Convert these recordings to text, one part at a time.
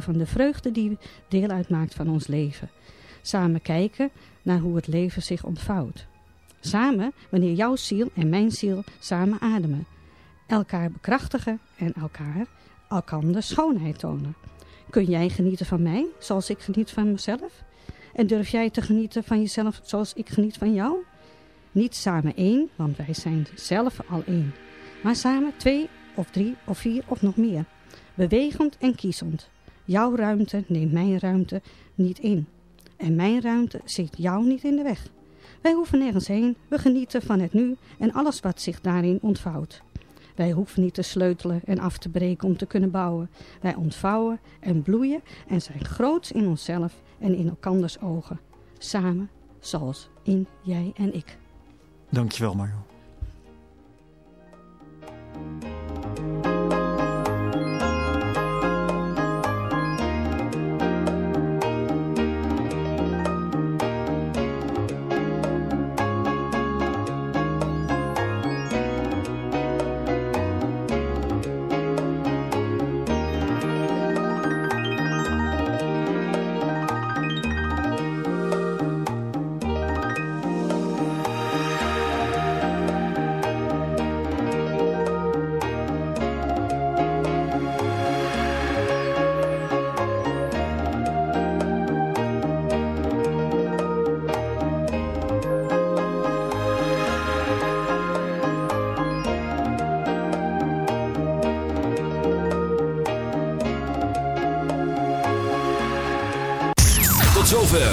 van de vreugde die deel uitmaakt van ons leven. Samen kijken naar hoe het leven zich ontvouwt. Samen wanneer jouw ziel en mijn ziel samen ademen. Elkaar bekrachtigen en elkaar elkaar de schoonheid tonen. Kun jij genieten van mij zoals ik geniet van mezelf? En durf jij te genieten van jezelf zoals ik geniet van jou? Niet samen één, want wij zijn zelf al één. Maar samen twee of drie of vier of nog meer. Bewegend en kiezend. Jouw ruimte neemt mijn ruimte niet in. En mijn ruimte zit jou niet in de weg. Wij hoeven nergens heen, we genieten van het nu en alles wat zich daarin ontvouwt. Wij hoeven niet te sleutelen en af te breken om te kunnen bouwen. Wij ontvouwen en bloeien en zijn groots in onszelf en in elkanders ogen. Samen, zoals in jij en ik. Dankjewel Mario.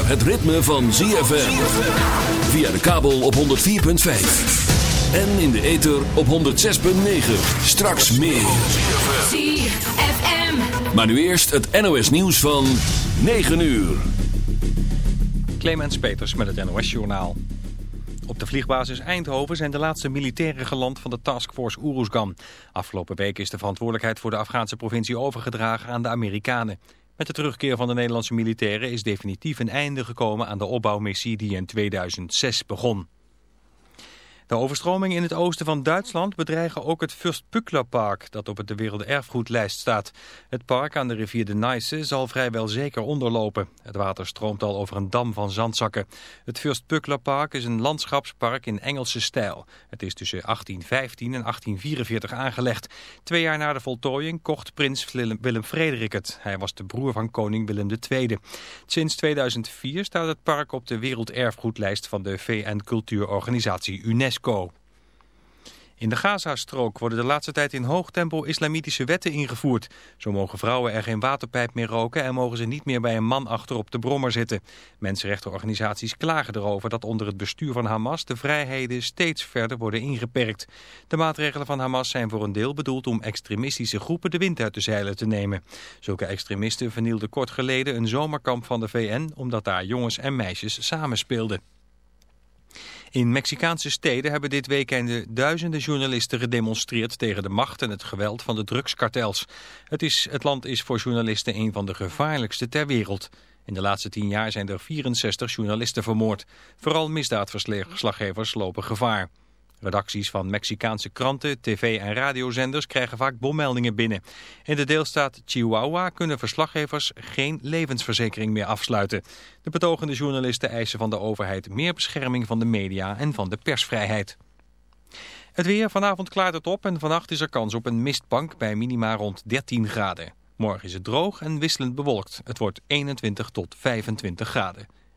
Het ritme van ZFM. Via de kabel op 104.5. En in de ether op 106.9. Straks meer. ZFM. Maar nu eerst het NOS nieuws van 9 uur. Clemens Peters met het NOS Journaal. Op de vliegbasis Eindhoven zijn de laatste militairen geland van de taskforce Uruzgan. Afgelopen week is de verantwoordelijkheid voor de Afghaanse provincie overgedragen aan de Amerikanen. Met de terugkeer van de Nederlandse militairen is definitief een einde gekomen aan de opbouwmissie die in 2006 begon. De overstromingen in het oosten van Duitsland bedreigen ook het Park, dat op de werelderfgoedlijst staat. Het park aan de rivier de Neisse zal vrijwel zeker onderlopen. Het water stroomt al over een dam van zandzakken. Het Park is een landschapspark in Engelse stijl. Het is tussen 1815 en 1844 aangelegd. Twee jaar na de voltooiing kocht prins Willem Frederik het. Hij was de broer van koning Willem II. Sinds 2004 staat het park op de werelderfgoedlijst van de VN-cultuurorganisatie UNESCO. In de Gazastrook worden de laatste tijd in hoog tempo islamitische wetten ingevoerd. Zo mogen vrouwen er geen waterpijp meer roken en mogen ze niet meer bij een man achter op de brommer zitten. Mensenrechtenorganisaties klagen erover dat onder het bestuur van Hamas de vrijheden steeds verder worden ingeperkt. De maatregelen van Hamas zijn voor een deel bedoeld om extremistische groepen de wind uit de zeilen te nemen. Zulke extremisten vernielden kort geleden een zomerkamp van de VN omdat daar jongens en meisjes samenspeelden. In Mexicaanse steden hebben dit weekend duizenden journalisten gedemonstreerd tegen de macht en het geweld van de drugskartels. Het, is, het land is voor journalisten een van de gevaarlijkste ter wereld. In de laatste tien jaar zijn er 64 journalisten vermoord. Vooral misdaadverslaggevers lopen gevaar. Redacties van Mexicaanse kranten, tv- en radiozenders krijgen vaak bommeldingen binnen. In de deelstaat Chihuahua kunnen verslaggevers geen levensverzekering meer afsluiten. De betogende journalisten eisen van de overheid meer bescherming van de media en van de persvrijheid. Het weer, vanavond klaart het op en vannacht is er kans op een mistbank bij minima rond 13 graden. Morgen is het droog en wisselend bewolkt. Het wordt 21 tot 25 graden.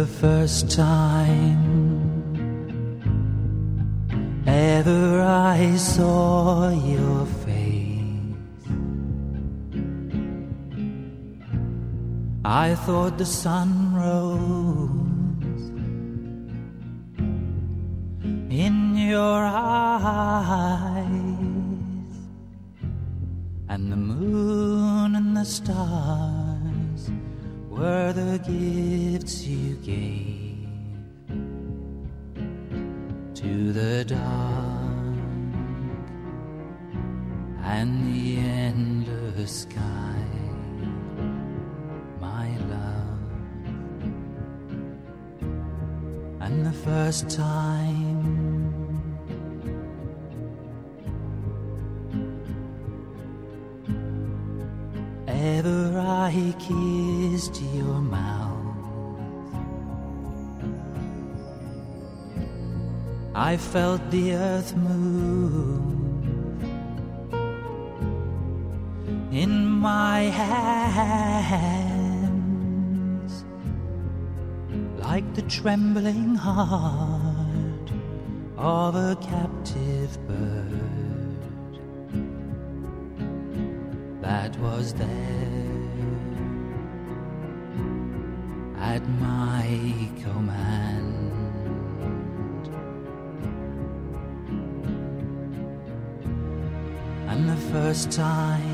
The first time ever I saw your face. I thought the sun rose in your eyes. And the moon and the stars were the gifts you gave to the dark and the endless sky, my love. And the first time ever I kissed your mouth. I felt the earth move in my hands like the trembling heart of a captive bird that was there at my command. And the first time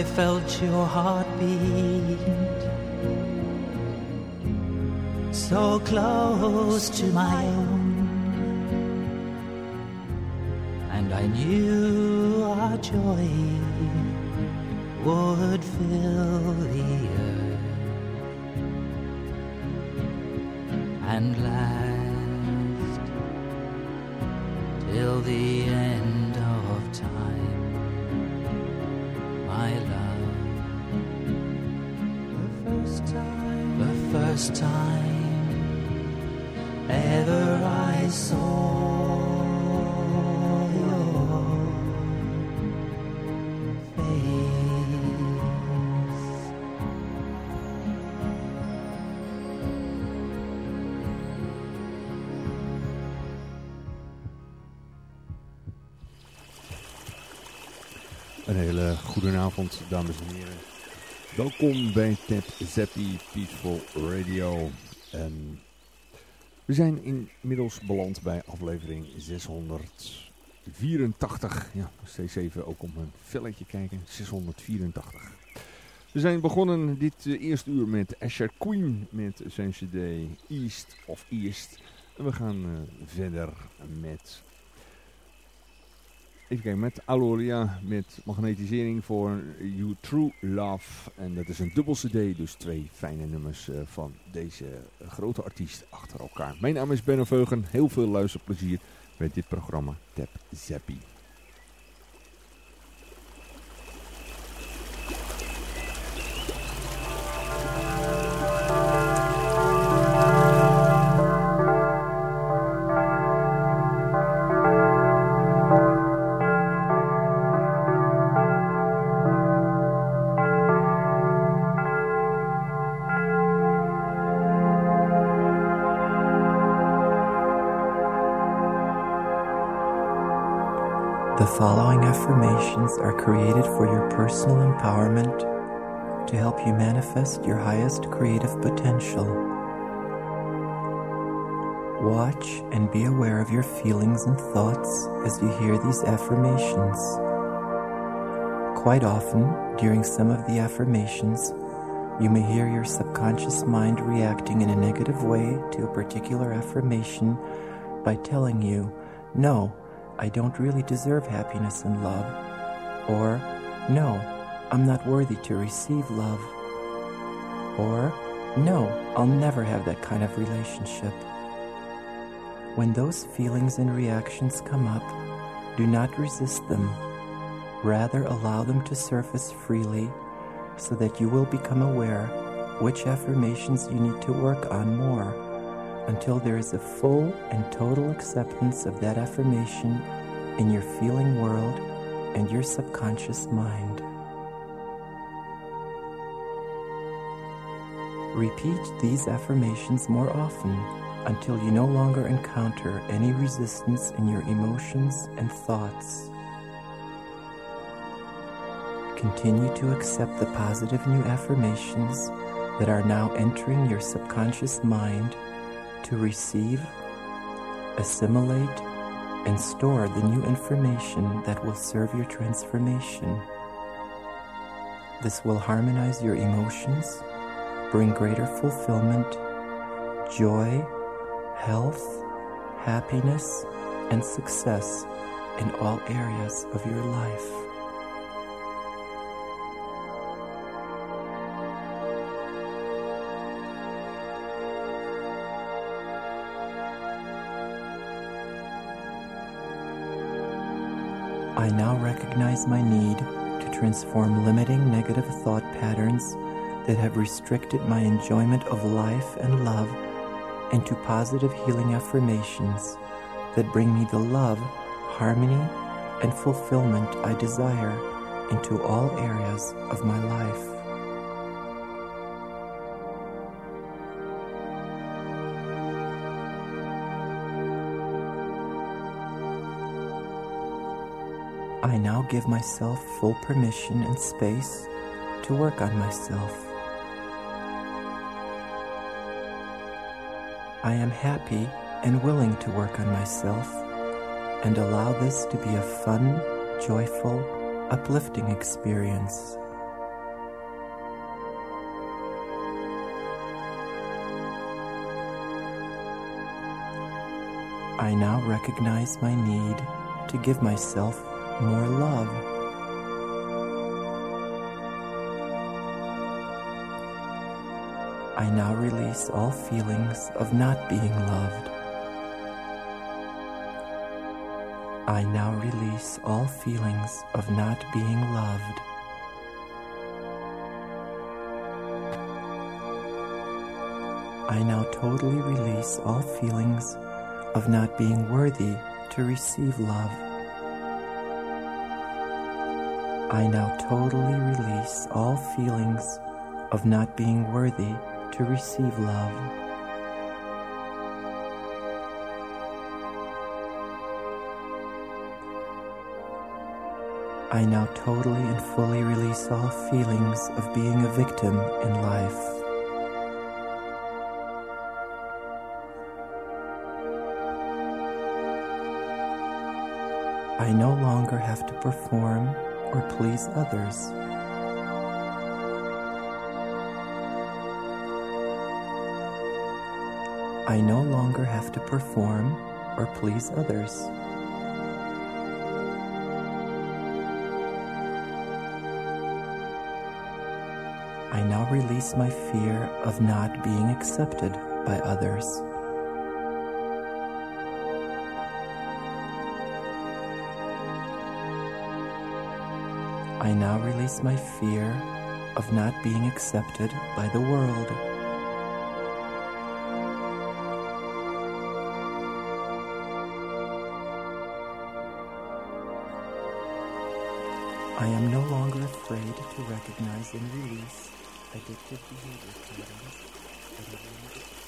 I felt your heartbeat. So close to my own, and I knew our joy would fill the earth. And last Een hele goede avond, dames en heren. Welkom bij Tap Zappi Peaceful Radio. En we zijn inmiddels beland bij aflevering 684. Ja, steeds even ook op mijn velletje kijken. 684. We zijn begonnen dit eh, eerste uur met Asher Queen met zijn cd East of East. En we gaan eh, verder met Even kijken, met Aloria, met magnetisering voor You True Love. En dat is een dubbel cd, dus twee fijne nummers eh, van deze grote artiest achter elkaar. Mijn naam is Benno Veugen, heel veel luisterplezier met dit programma Tap Zappie. Following affirmations are created for your personal empowerment to help you manifest your highest creative potential. Watch and be aware of your feelings and thoughts as you hear these affirmations. Quite often, during some of the affirmations, you may hear your subconscious mind reacting in a negative way to a particular affirmation by telling you, No, I don't really deserve happiness and love. Or, no, I'm not worthy to receive love. Or, no, I'll never have that kind of relationship. When those feelings and reactions come up, do not resist them. Rather, allow them to surface freely so that you will become aware which affirmations you need to work on more until there is a full and total acceptance of that affirmation in your feeling world and your subconscious mind. Repeat these affirmations more often until you no longer encounter any resistance in your emotions and thoughts. continue to accept the positive new affirmations that are now entering your subconscious mind to receive, assimilate, and store the new information that will serve your transformation. This will harmonize your emotions, bring greater fulfillment, joy, health, happiness, and success in all areas of your life. My need to transform limiting negative thought patterns that have restricted my enjoyment of life and love into positive healing affirmations that bring me the love, harmony, and fulfillment I desire into all areas of my life. I now give myself full permission and space to work on myself. I am happy and willing to work on myself and allow this to be a fun, joyful, uplifting experience. I now recognize my need to give myself more love. I now release all feelings of not being loved. I now release all feelings of not being loved. I now totally release all feelings of not being worthy to receive love. I now totally release all feelings of not being worthy to receive love. I now totally and fully release all feelings of being a victim in life. I no longer have to perform or please others. I no longer have to perform or please others. I now release my fear of not being accepted by others. I now release my fear of not being accepted by the world. I am no longer afraid to recognize and release addictive behavior patterns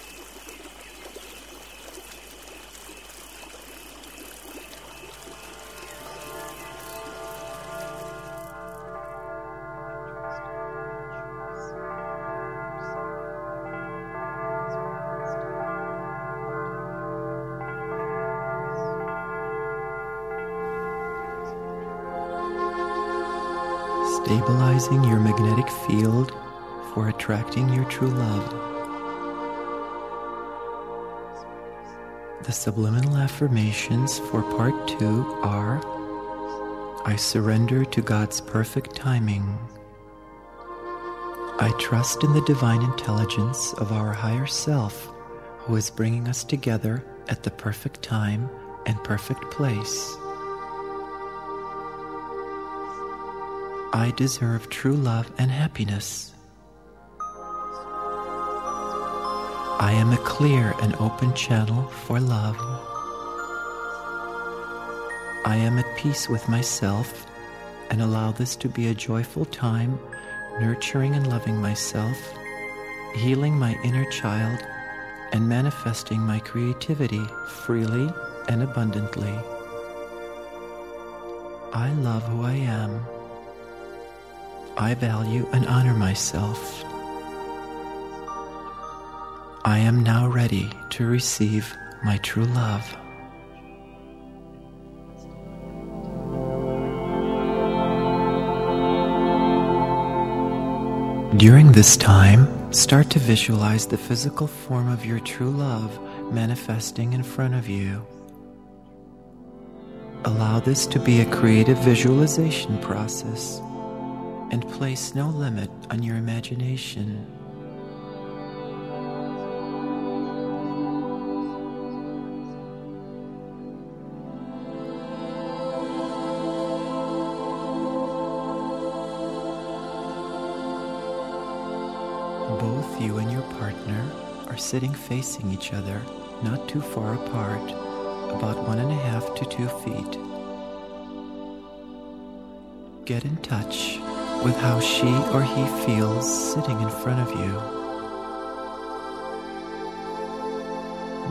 Stabilizing your magnetic field for attracting your true love. The subliminal affirmations for part two are I surrender to God's perfect timing. I trust in the divine intelligence of our higher self who is bringing us together at the perfect time and perfect place. I deserve true love and happiness. I am a clear and open channel for love. I am at peace with myself and allow this to be a joyful time, nurturing and loving myself, healing my inner child, and manifesting my creativity freely and abundantly. I love who I am. I value and honor myself. I am now ready to receive my true love. During this time, start to visualize the physical form of your true love manifesting in front of you. Allow this to be a creative visualization process and place no limit on your imagination. Both you and your partner are sitting facing each other, not too far apart, about one and a half to two feet. Get in touch with how she or he feels sitting in front of you.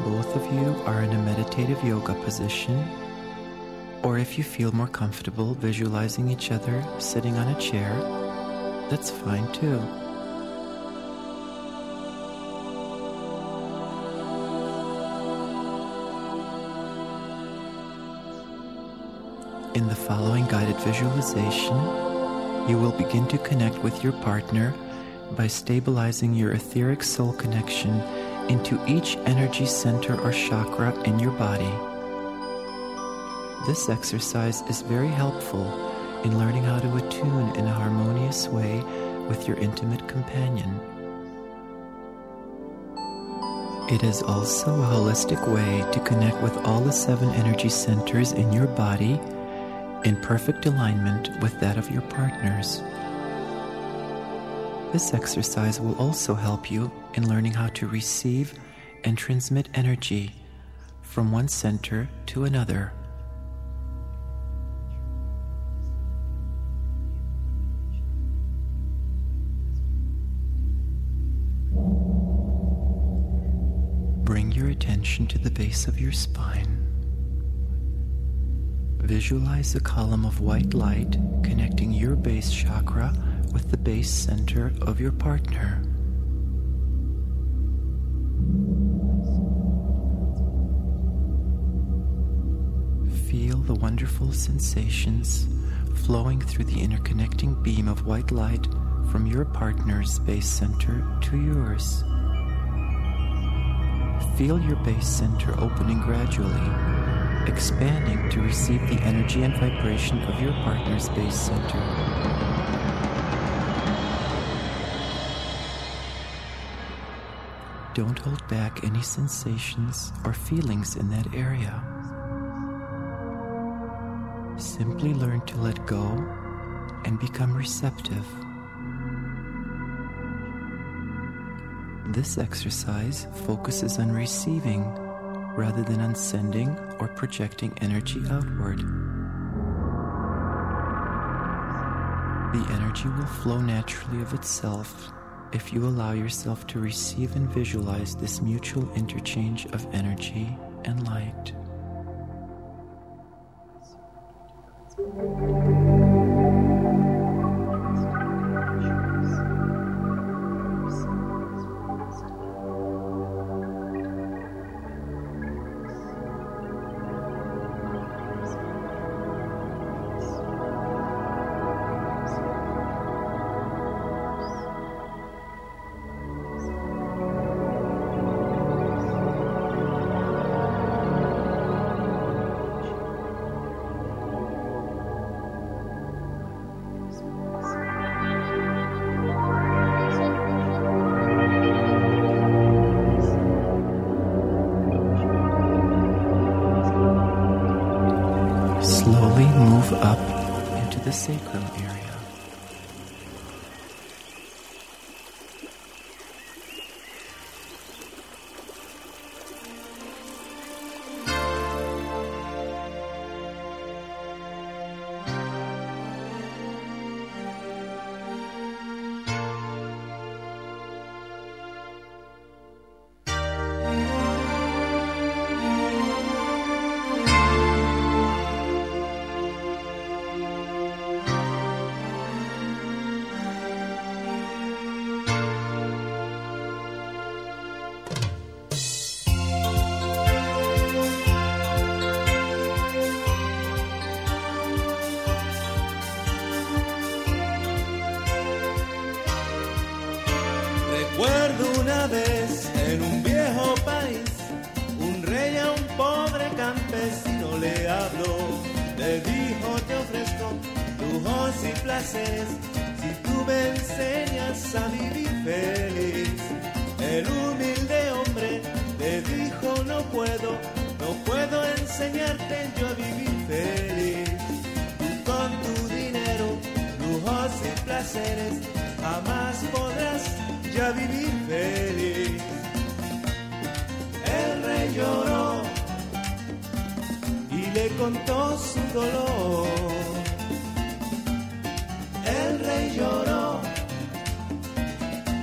Both of you are in a meditative yoga position, or if you feel more comfortable visualizing each other sitting on a chair, that's fine too. In the following guided visualization, you will begin to connect with your partner by stabilizing your etheric soul connection into each energy center or chakra in your body. This exercise is very helpful in learning how to attune in a harmonious way with your intimate companion. It is also a holistic way to connect with all the seven energy centers in your body in perfect alignment with that of your partners. This exercise will also help you in learning how to receive and transmit energy from one center to another. Bring your attention to the base of your spine. Visualize a column of white light connecting your base chakra with the base center of your partner. Feel the wonderful sensations flowing through the interconnecting beam of white light from your partner's base center to yours. Feel your base center opening gradually expanding to receive the energy and vibration of your partner's base center. Don't hold back any sensations or feelings in that area. Simply learn to let go and become receptive. This exercise focuses on receiving rather than on sending or projecting energy outward. The energy will flow naturally of itself if you allow yourself to receive and visualize this mutual interchange of energy and light. enseñarte yo a vivir feliz. Con tu dinero, lujos y placeres, jamás podrás ya vivir feliz. El rey lloró y le contó su dolor. El rey lloró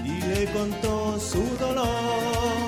y le contó su dolor.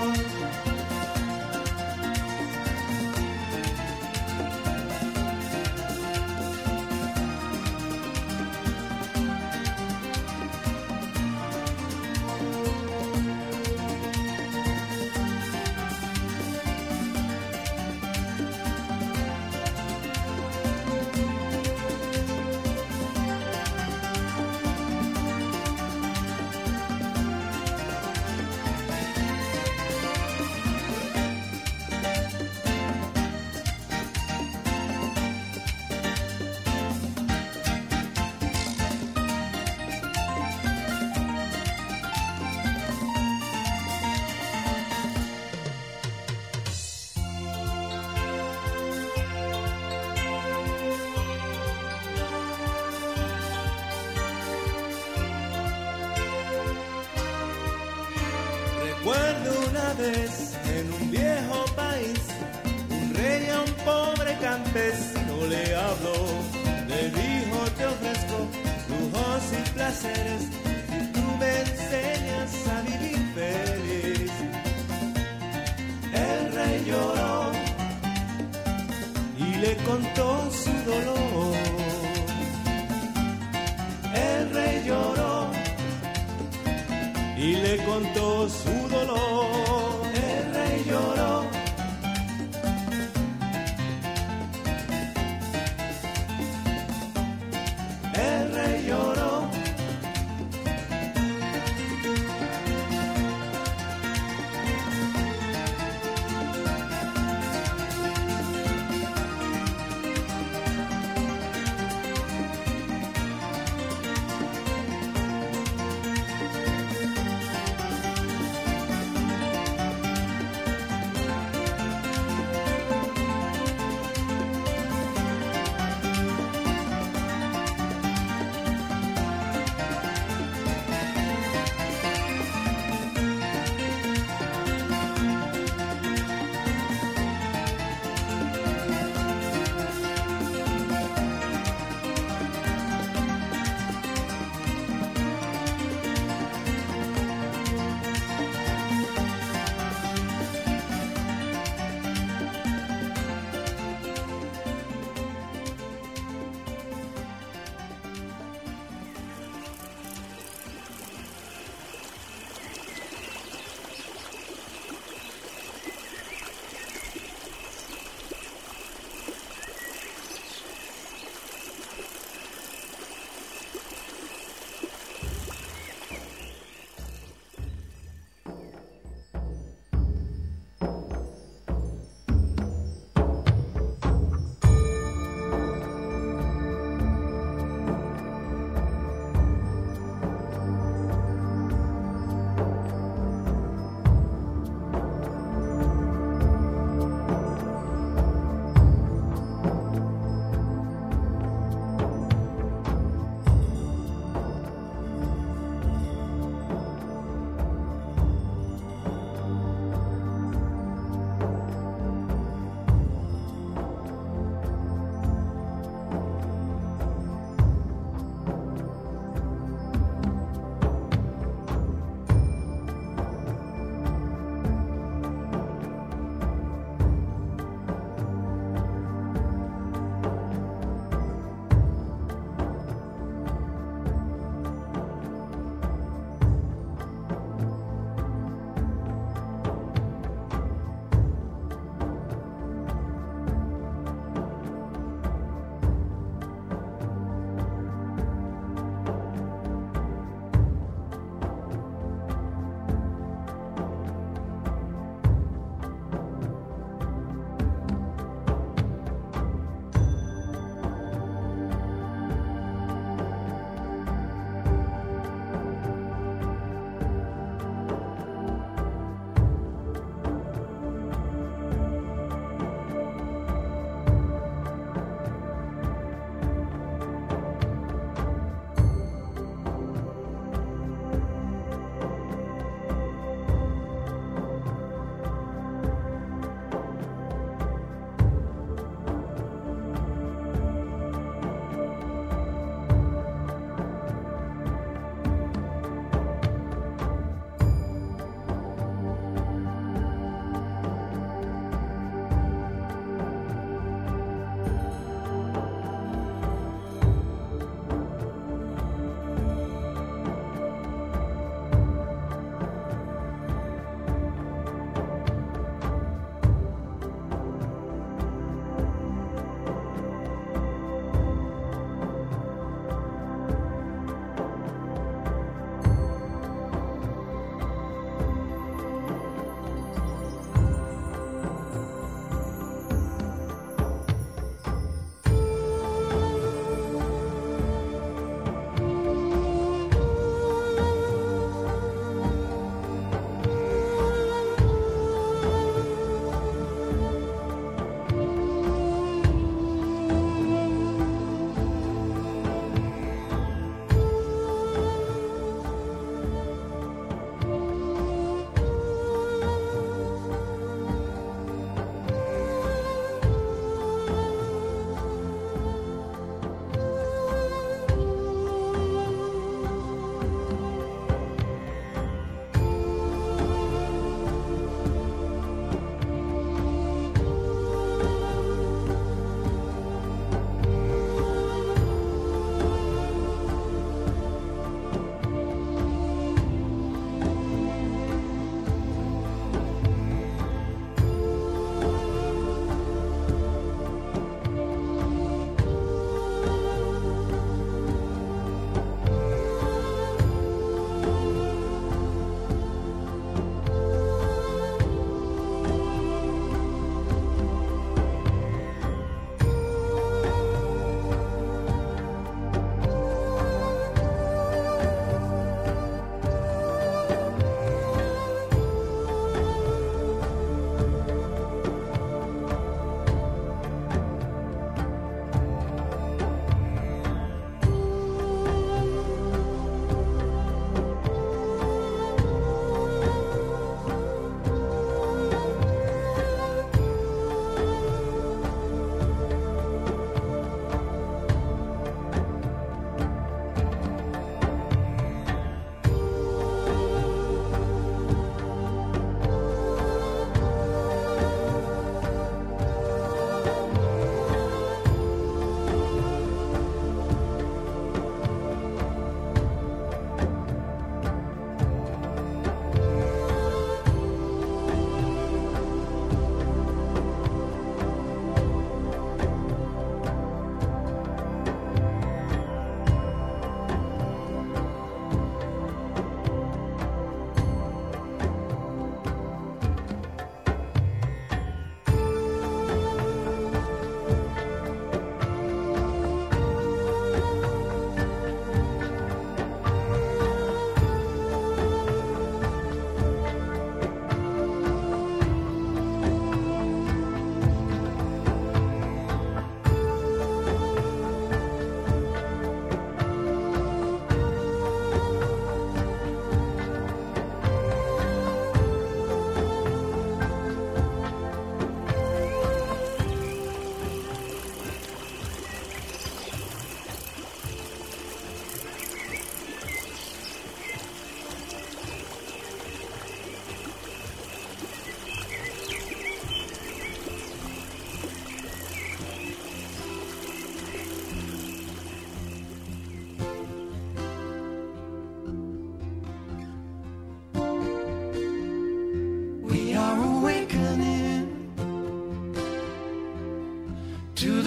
pronto su dolor.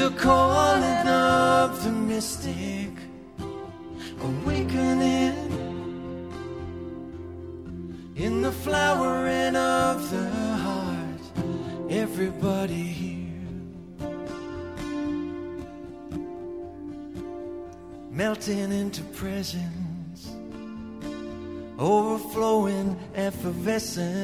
the calling of the mystic awakening in the flowering of the heart. Everybody here melting into presence, overflowing, effervescent.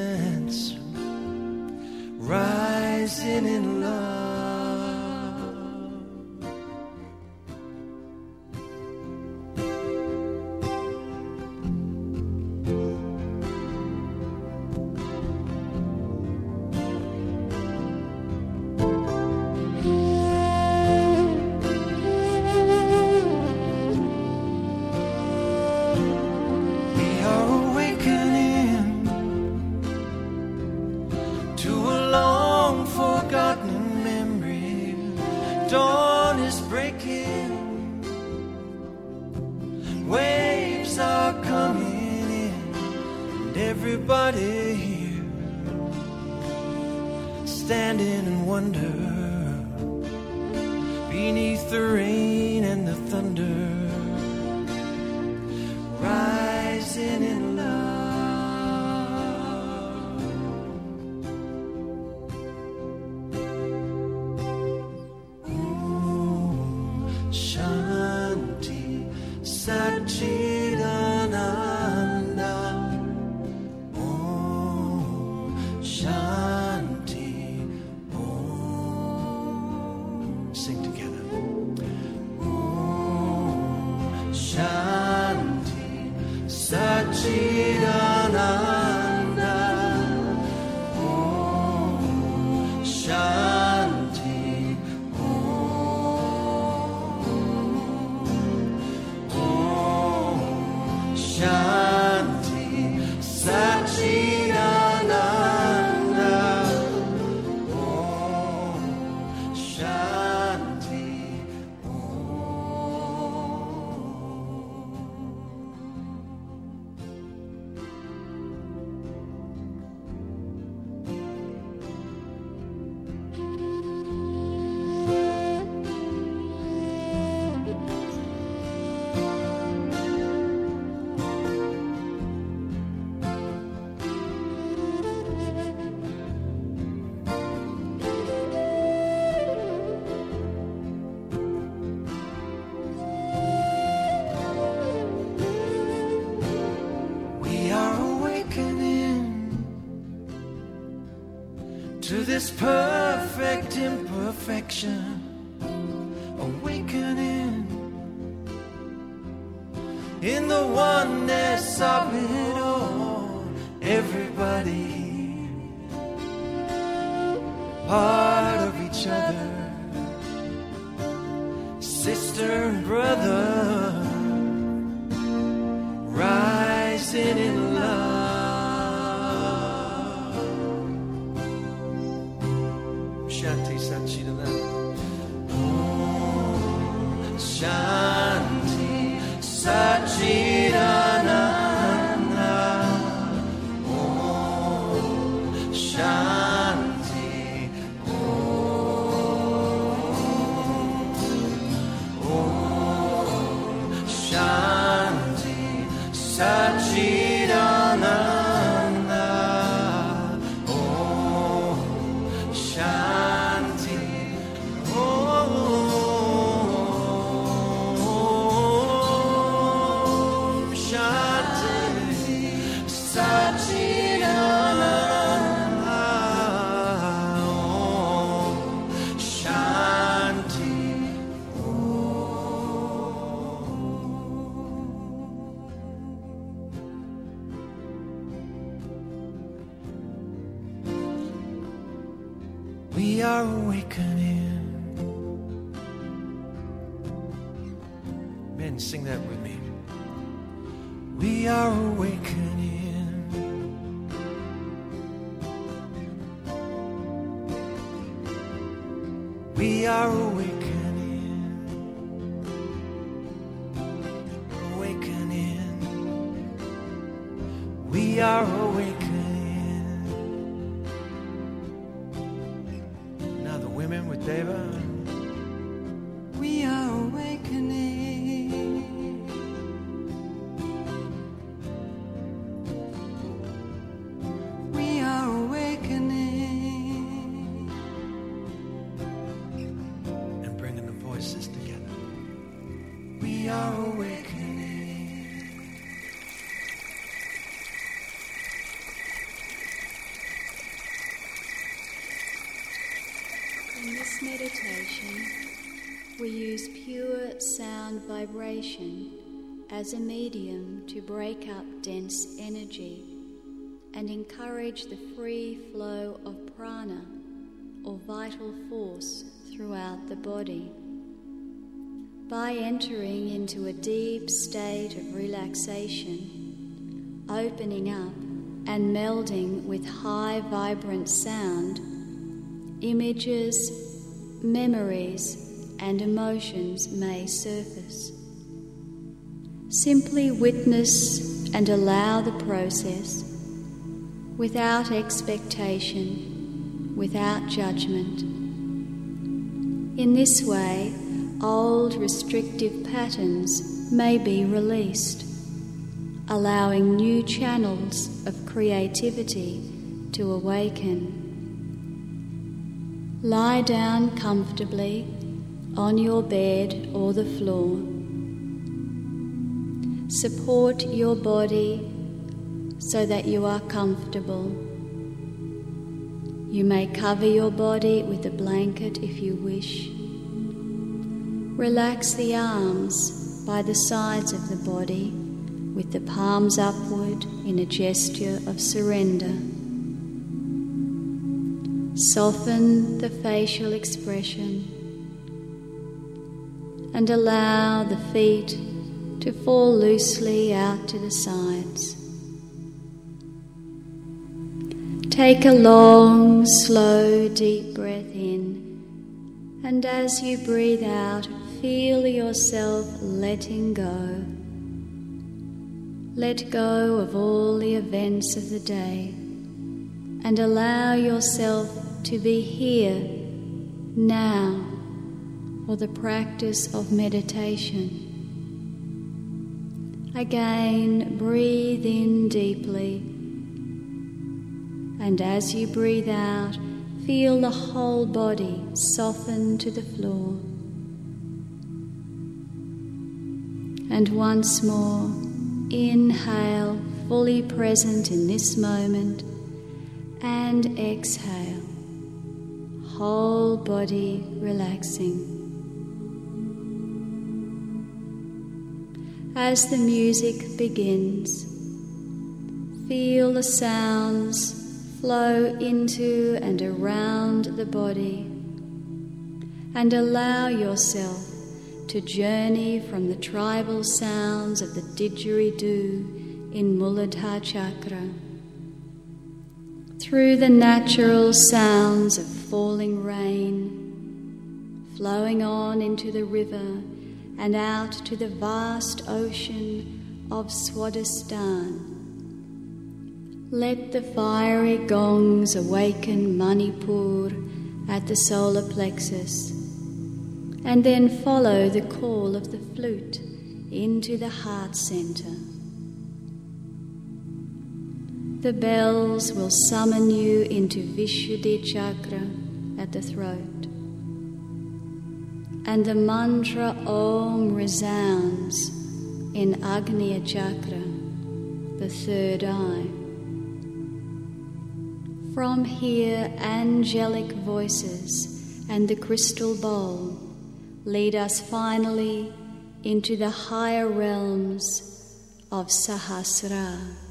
Meditation, we use pure sound vibration as a medium to break up dense energy and encourage the free flow of prana or vital force throughout the body. By entering into a deep state of relaxation, opening up and melding with high vibrant sound, images, memories, and emotions may surface. Simply witness and allow the process without expectation, without judgment. In this way, old restrictive patterns may be released, allowing new channels of creativity to awaken. Lie down comfortably on your bed or the floor. Support your body so that you are comfortable. You may cover your body with a blanket if you wish. Relax the arms by the sides of the body with the palms upward in a gesture of surrender. Soften the facial expression and allow the feet to fall loosely out to the sides. Take a long, slow, deep breath in, and as you breathe out, feel yourself letting go. Let go of all the events of the day and allow yourself to be here now for the practice of meditation. Again, breathe in deeply and as you breathe out, feel the whole body soften to the floor. And once more, inhale, fully present in this moment, and exhale, whole body relaxing. As the music begins, feel the sounds flow into and around the body and allow yourself to journey from the tribal sounds of the didgeridoo in Muladhara Chakra through the natural sounds of falling rain, flowing on into the river and out to the vast ocean of Swadhisthana let the fiery gongs awaken Manipur at the solar plexus, and then follow the call of the flute into the heart center. The bells will summon you into Vishuddhi chakra at the throat, and the mantra Om resounds in Agnya chakra, the third eye. From here, angelic voices and the crystal bowl lead us finally into the higher realms of Sahasra.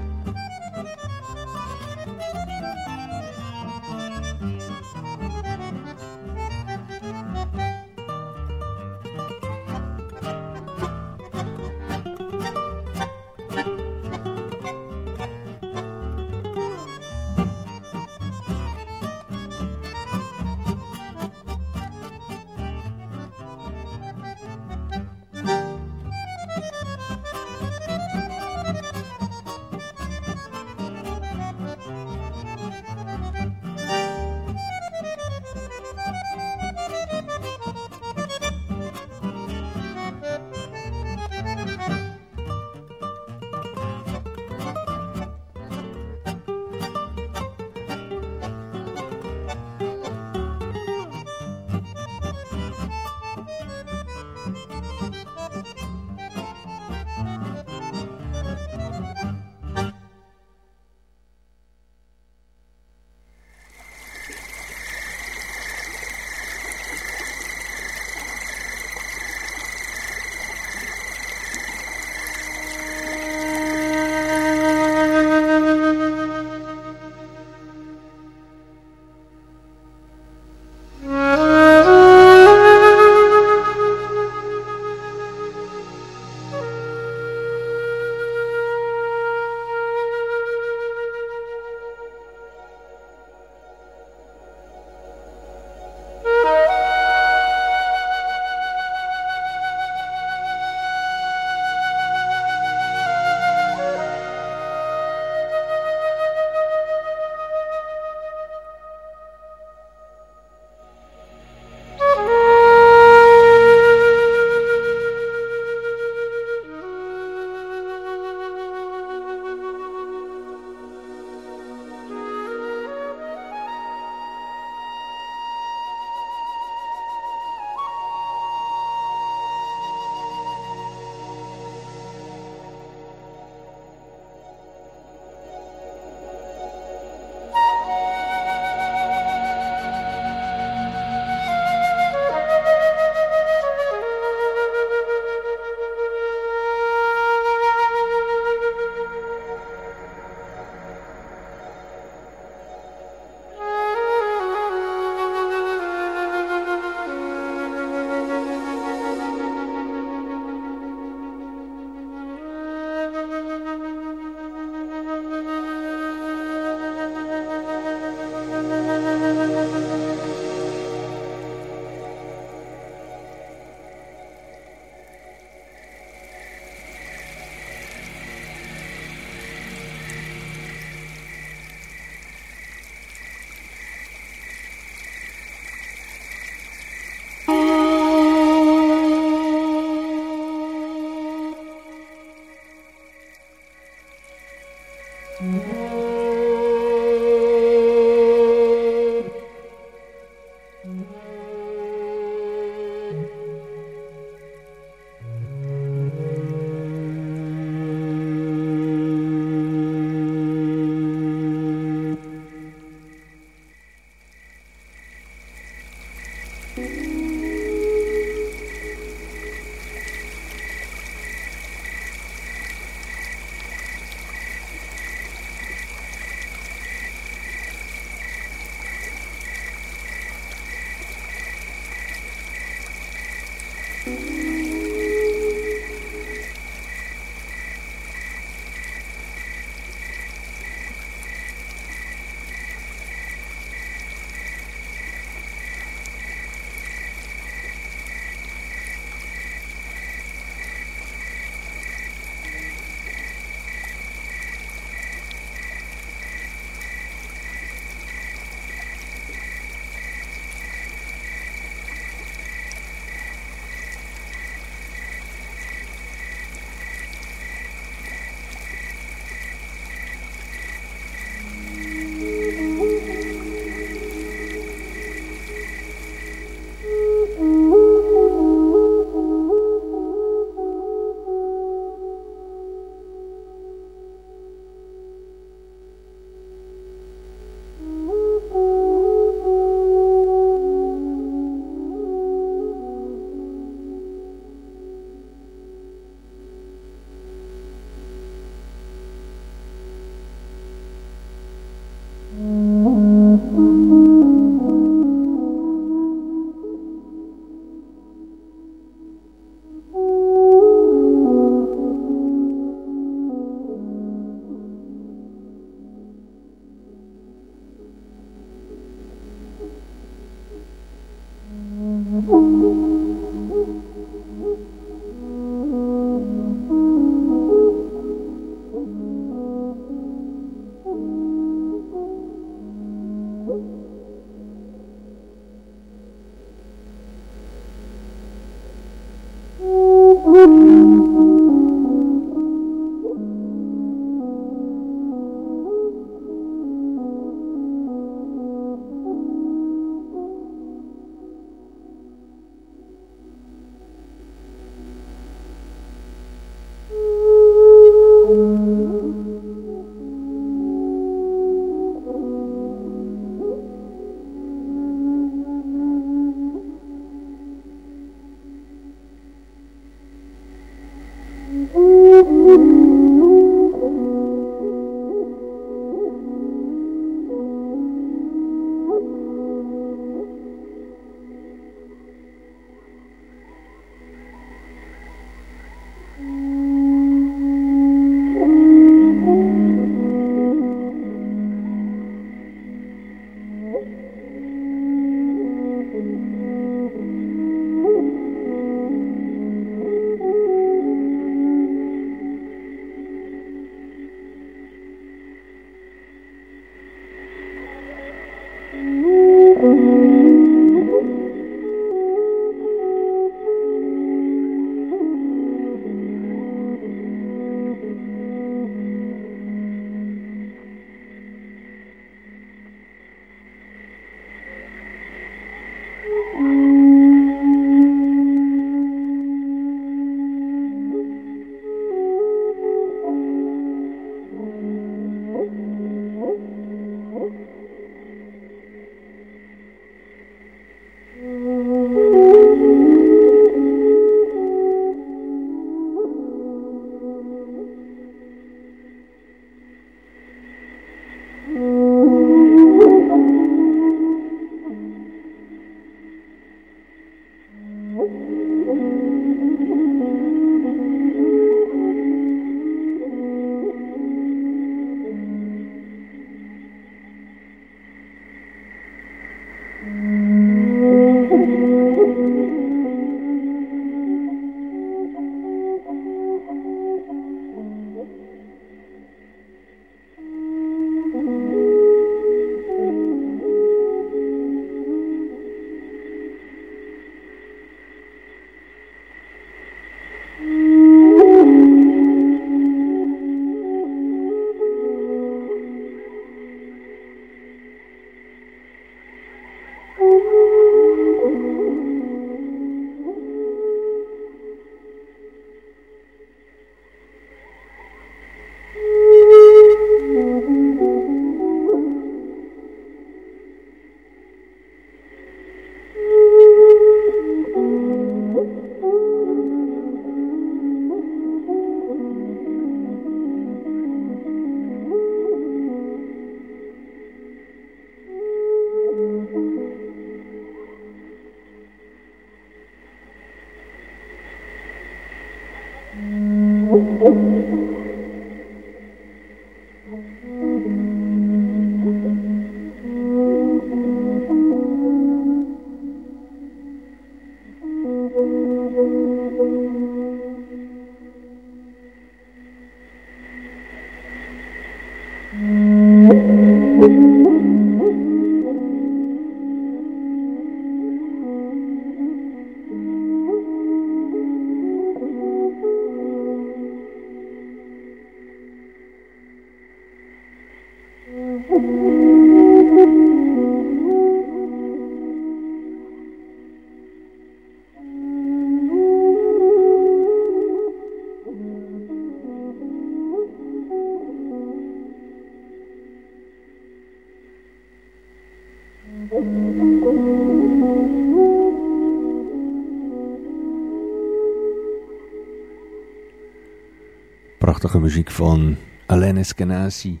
Prachtige muziek van Alain Eskenazi.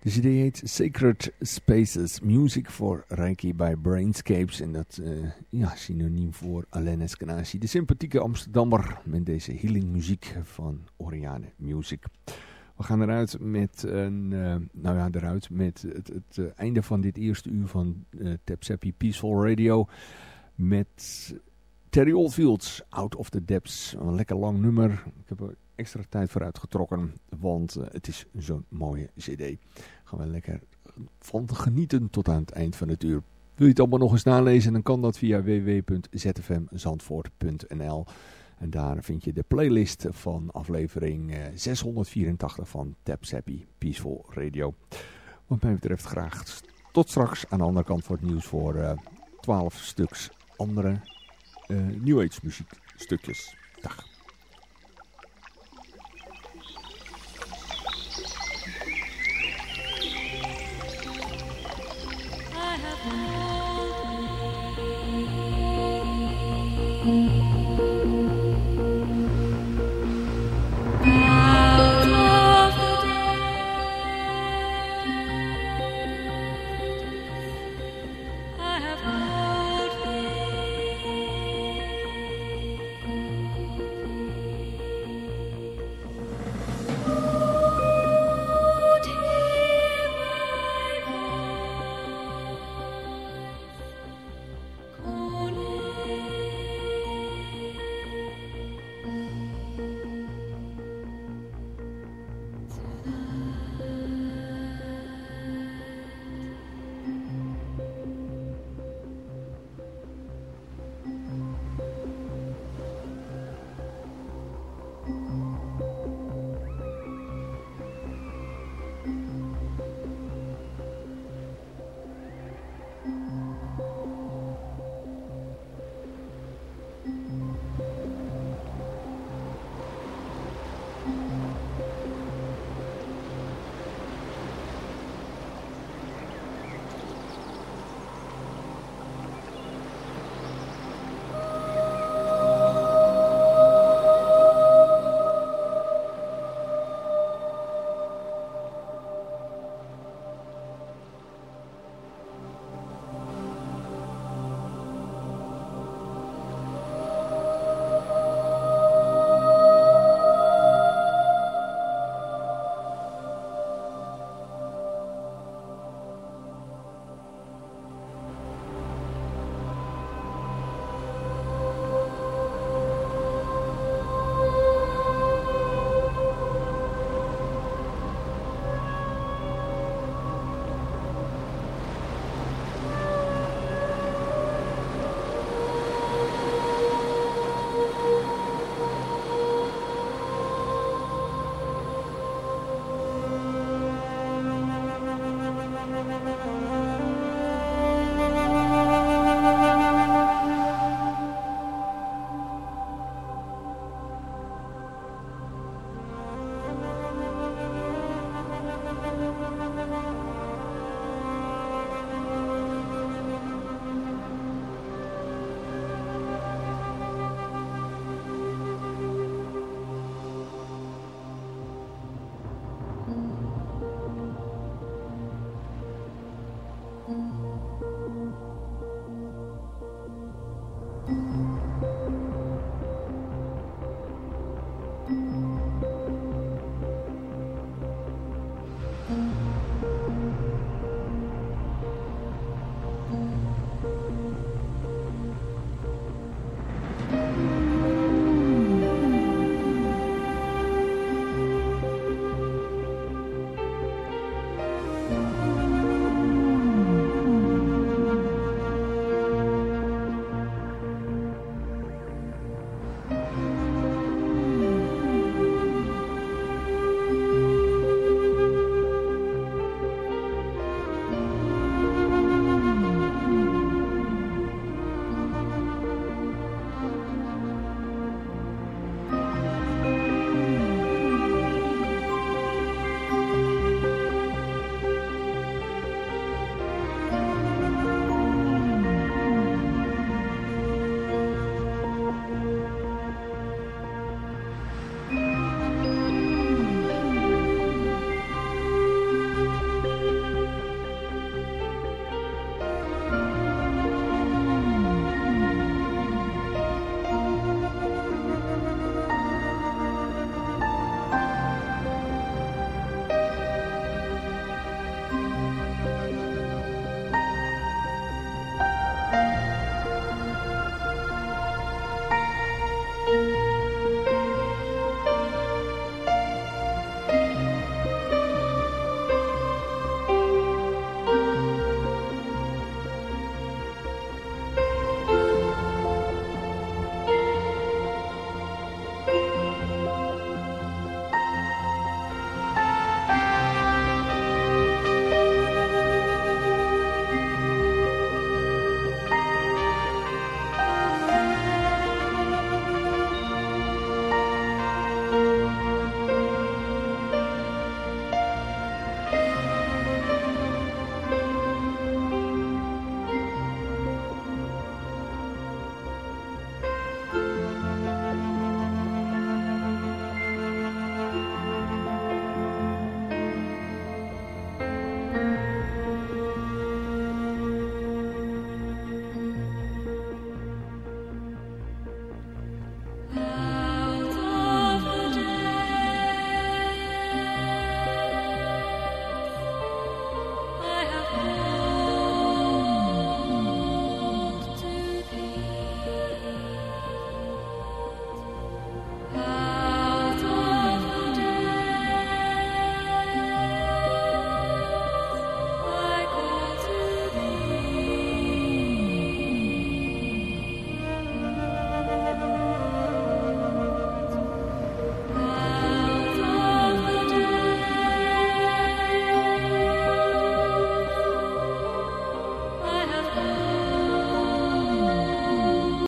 De CD heet Sacred Spaces, Music for Reiki by Brainscapes. En dat uh, ja, synoniem voor Alain Eskenazi. De sympathieke Amsterdammer met deze healing muziek van Oriane Music. We gaan eruit met, een, uh, nou ja, eruit met het, het uh, einde van dit eerste uur van uh, Peaceful Radio. Met Terry Oldfields, Out of the Depths. Een lekker lang nummer. Ik heb extra tijd voor uitgetrokken, want het is zo'n mooie cd. Gaan we lekker van genieten tot aan het eind van het uur. Wil je het allemaal nog eens nalezen, dan kan dat via www.zfmzandvoort.nl. En daar vind je de playlist van aflevering 684 van Tap Happy Peaceful Radio. Wat mij betreft graag tot straks aan de andere kant voor het nieuws voor uh, 12 stuks andere uh, New Age muziek stukjes. Dag. me.